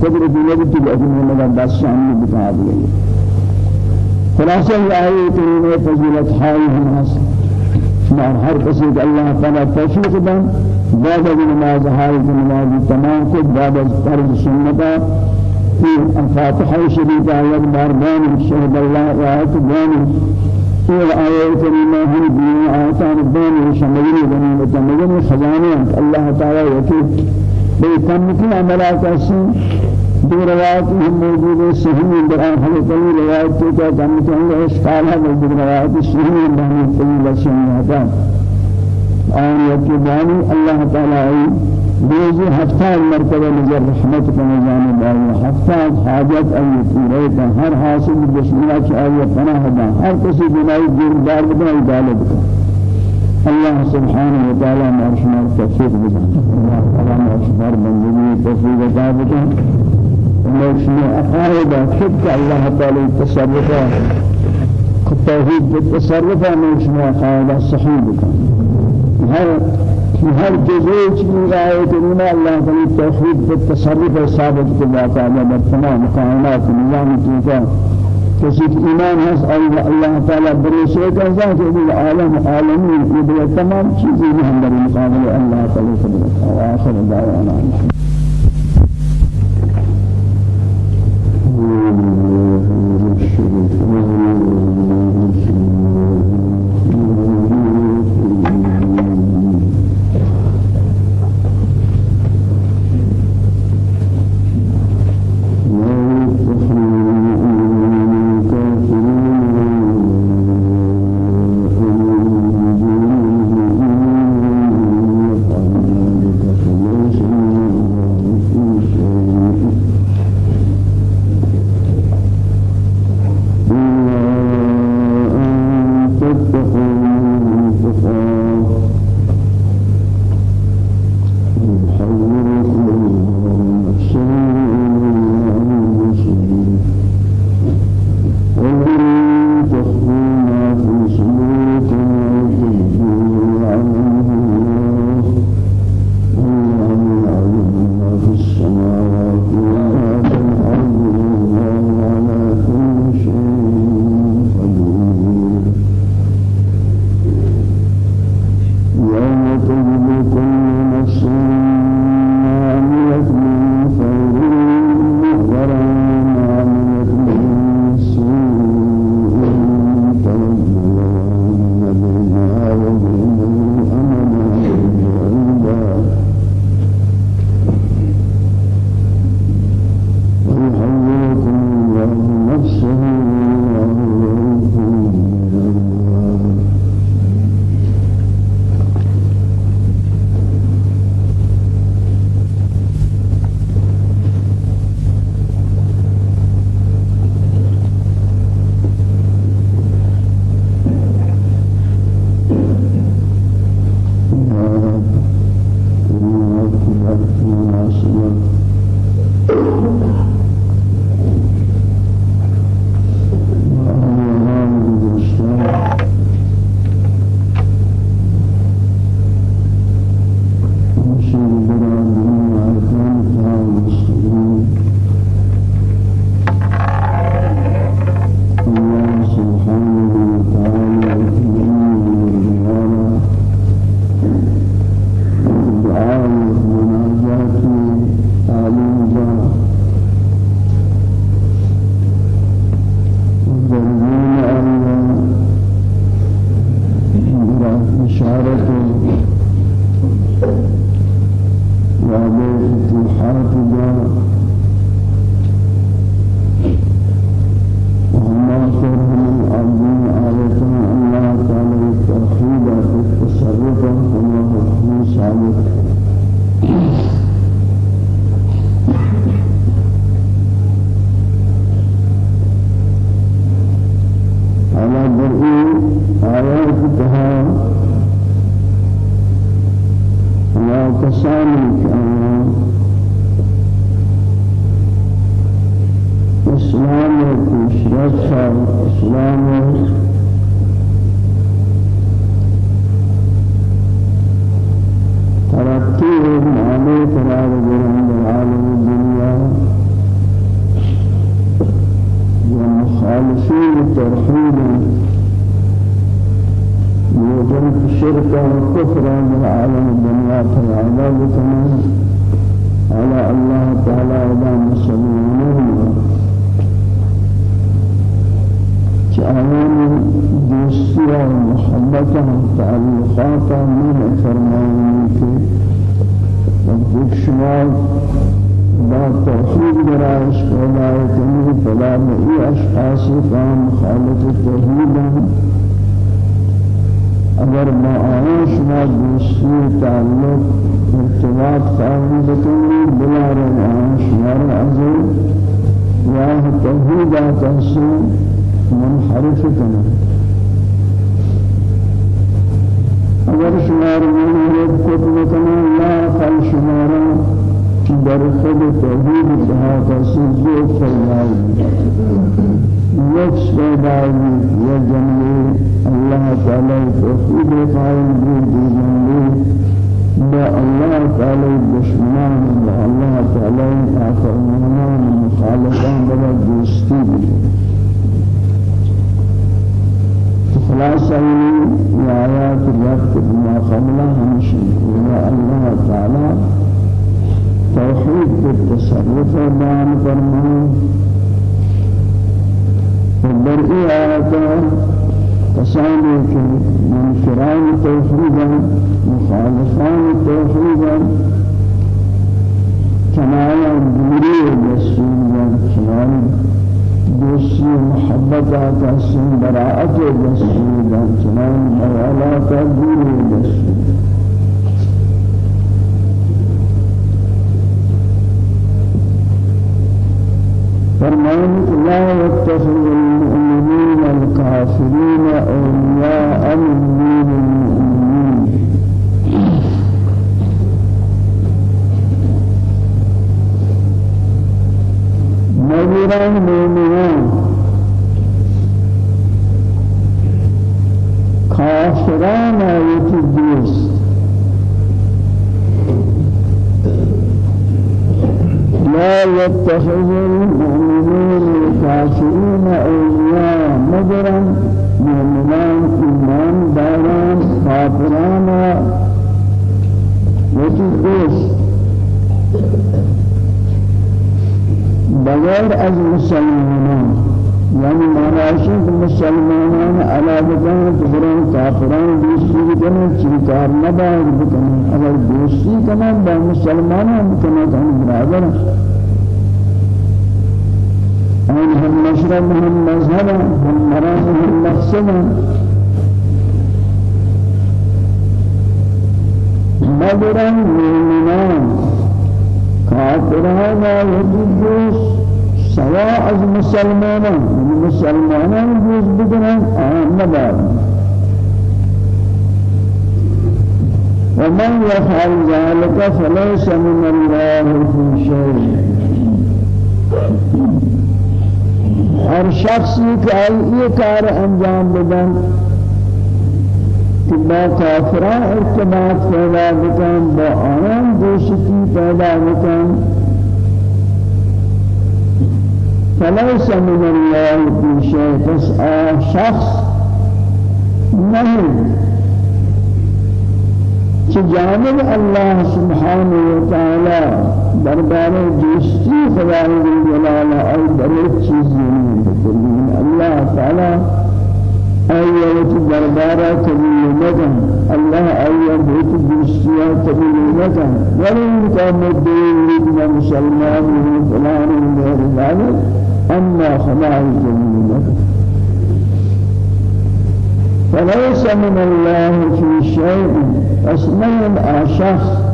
قدر دیگر بھی تک اجن محمد بادشاہان نے بتا دیا خلاصہ یہ آئے کریم فضیلت ہائی ہم حسن ہر کسی کہ اللہ تعالی توفیق دن بعد از نماز ہائی نماز تمام کو بعد از فرض سنتا في الفاتحة الشريفة آيات باردان شهد الله وآيات باني في الآيات الكريمة هم بني آياتان باني شمالي بني متمجن خزانة الله تعالى يكيب بكم كل عملات أسين دو روایت ہم موجود ہیں صحیح در آخر کئی روایت ہے روایت صحیح بہنی کئی لسن آتا آن یکی بانی اللہ تعالی روزی هفتاد مرتبه نظر رحمت کنه جانب آیا هفتاد حاجت ای پوره کن هر حاصل بسم الله که آیا پناه دا. هر کسی بنای دین دار بدن ای دالت کن الله سبحانه وتعالى ما شما توفيق بدن الله تعالى ما شما بندگی عطا بدن ما شما اقاعد شد الله تعالى تصرف توحید بالتصرف ما شما اقاعد صحیح بدن هل هل جزء من آية من الله تعالى التوحيد بالتصرف في الواقع على تمام كائنات نظام الدنيا كسيك إيمان هس الله تعالى بريشة كذا في العالم عالمين يبقى تمام شيء هم بالمقابل الله تعالى سبحانه آخر دعوانا الحمد لله رب خبر شمار می‌نویسد خود می‌کنند لا خال شمارا که در خود توحید شهادت سجده فرمایی. یک شدایی یا جمله. الله تعالی توحید قائم بود جمله. با الله تعالی دشمنان با الله تعالی آخر مهمان مخالفان بلا دوستی بود. خلاصة من آيات الوقت بما قبلها همشن إلى الله تعالى توحيد بالتصرف بان فرمان وبرئي إيه آياته؟ من منكران توحيدا مخالفان توحيدا. كما يجري الرسول والخلال دوستی محبت آتا سن براعت دستی در چنان حوالات دور دستی فرمائن لا يتخذ المؤمنين الكافرين أولياء من دون مزيران مؤمنان. كافران آيات لا يتخذ المؤمنين الكافرين أولياء نذرا مؤمنان إيمان داران كافران وتدوست بغير از مسلمانان. یعنی معنیشی که مسلمانان علا بکنه تو برای کافران دوستی بکنه چی کار نباید بکنه اگر دوستی کنه با مسلمانان بکنه تو هم برادر آن هم مشرب هم مذهب هم مراد هم مقصد. مدرم مؤمنان سواء از مسلمانان. مسلمانان جز بدنن آمدار ومن يفعل ذلك فليس من الله في شيء هر شخصی که ای کار انجام بدن الله کافرہ ارتباط پیدا بکن با آن دوشتی پیدا بکن. فلیس من اللہ في شيء پس شخص نہیں تجامل جانب الله سبحانه وتعالى دربار دوستی خداوند جلاله ای بر شيء زمین الله تعالی أيوة الدربارة تبين الله أيوة بيت الدنيا تبين مدن ولن كان دين مسلمان وفلان وغير ذلك. أما خلاه الجميل فليس من الله في شيء. أسمى الأشخاص.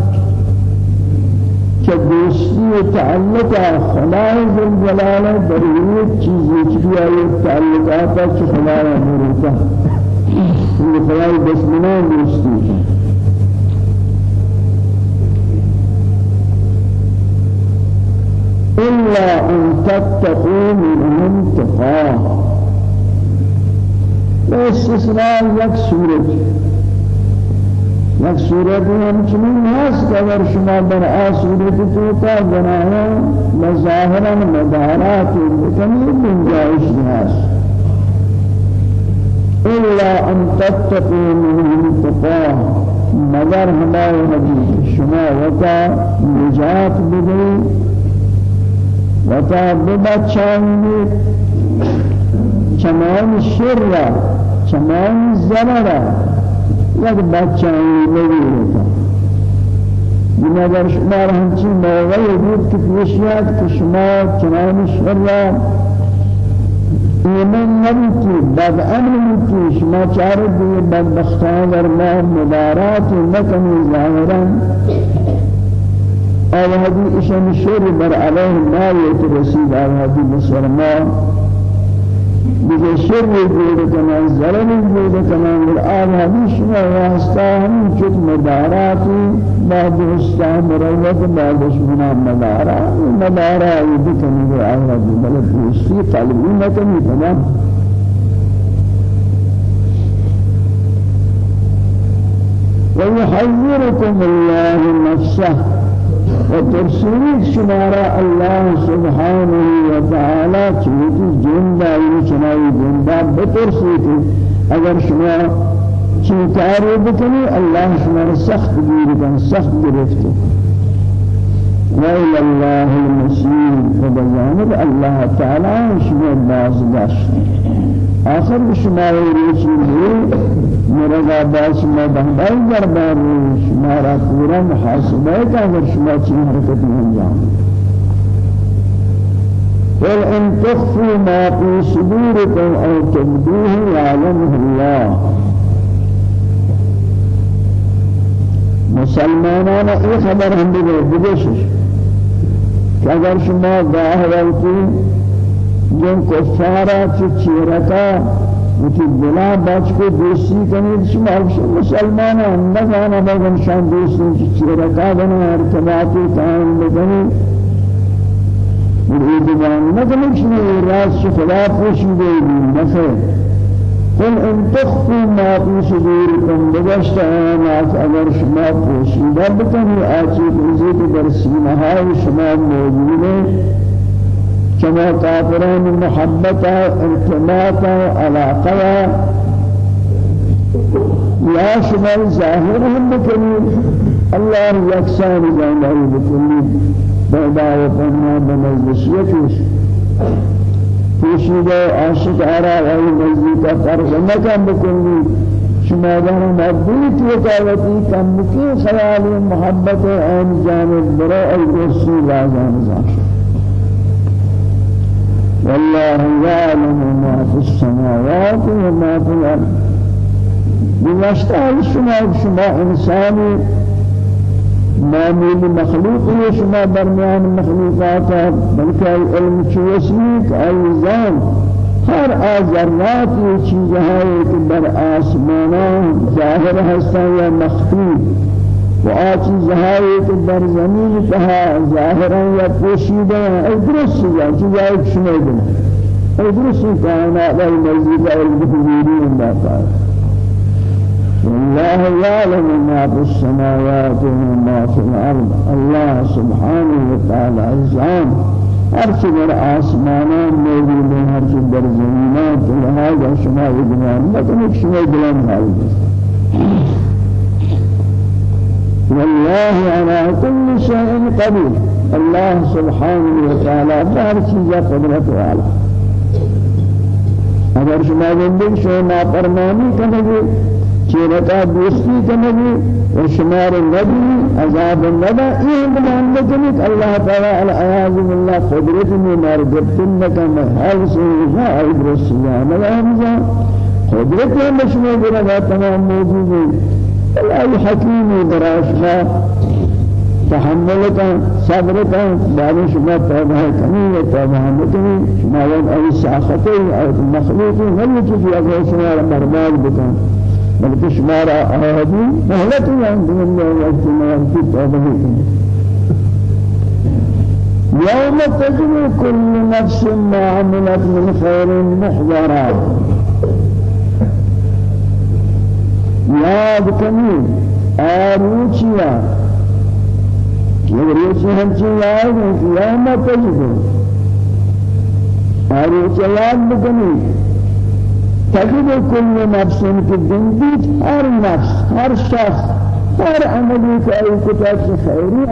آشخص كدوستی تعلق خدای ذل جلال بریت چیزی چیزی آیت تعلقات چه خدای مروتا این خدای دشمنان دوستی إلا أن تتقوا منهم تقاه واستثناء یک صورت. یک صورت همچنین هست که اگر شما بر آ صورت توتا گناه مظاهرا مدارات بکنی گنجائش هست إلا أن تتقوا منهم تقاه مگر ہمارے نبی شما وتا نجات بدی وتا ببچانی چمان شر چمان زمرا یک بچانی نگیرتا بنابر شما همچی موقعی بود که پیشیات که شما چمان شر ایمان نبیتی بد أمر نبیتی شما چار دیگه بدبختان در ما مدارات نکنی ظاهرا آوازی اشان شر بر علیه ما یترسید آوازی مسلمان دیگه شر جوڑ کنن ظلم جوڑ کنن و آوازی شما واسطه همین چود مداراتی با دوستان مروت با دشمنان مدارا مدارا ایدی کنی و آوازی بلد دوستی قلبی نکنی تمام ويحذركم الله نفسه وترسيل شمارا الله سبحانه وتعالى چیزی جندا یہ چنائی جندا بترسیت اگر شما چیکاری بکنی الله شمار سخت گیر کن سخت گرفت وإلى الله المسير۔ فبجانب الله تعالى شما باز آخر شما روشی مرغا باش ما بندائی دربار شما را پورا محاسبه اگر شما چی حرکت انجام۔ قل ان تخفوا ما في صدوركم أو تبدوه يعلمه الله مسلمانان ای خبر هم بگه بگشش که شما گاه وقتی جن کفارا چی چیرکا؟ وتی بلا بچ کو دوستی کنید شما مسلمان اندگان بگن شان دوستی چرا کادن ارتباطی قائم بکنی؟ مرید جان نکنید شما راز خدا پوشیده نخیر. قل ان تخفوا ما في صدوركم بجشت آنات اگر شما پوشیده بکنی آچی بزید در سینه های شما موجوده. كما كافرون محبتا ارتباطا علاقا يا شمال ظاهرهم بكني الله يكسان جانبه بكني بيضا وفنا بمجلسيتش پوشیده عاشق آرا و نزدیک فرض مکان بکنی شما دار مدنی تو کاوتی کم کی خیال محبت آن جانب برا الرسول لازم زاشت والله يعلم ما في السماوات وما في الأرض. بمشتاق شما شما إنساني معمول مخلوق شما درمیان مخلوقات بلکہ علم چوسیک ایزان ہر آزرات یہ چیزیں ہیں کہ بر آسمانان ظاہر مخفی. و آچی زهایی که در زمین تها ظاهرا یا پوشیده ای درست یا چیزا ایک شنیدن ای درست کائنات ای مزید والله يعلم ما في السماوات وما في الأرض. الله سبحانه وتعالى عزام. چی در آسمانان موجود چی در زمینات لہذا شما ادمان ایک شما والله على كل شيء قدير. الله سبحانه وتعالى هر چیز قدرت والا. اگر شما زندگی شما نافرمانی کنگی چیرتا دوستی کنگی و شمار نبی عذاب نبا این بلان نکنید اللہ تعالی العیاض بالله قدرت میں مار جبتن نکم حال ای برسیان نبا ہمزا قدرت ہے مشمول برا تمام موجود ہے اللہ حکیم دراشنا تحمل کا صبر کا بعد شما توبہ کنی توبہ مکنی شما ود ای ساختی أو مخلوقی نمی چیزی اگر شما را برباد بکن. بلکہ شما را آہدی مہلتی ہیں دنیا و اجتماع کی توبہ کنی يوم تجد كل نفس ما عملت من خير محضرا یاد کنی آروچیا یہ روچی ہمچی یاد ہے کہ یوم تجد آروچیا یاد بکنی. تجد كل نفس کی دن ہر نفس ہر شخص ہر عملی کا ایک خیری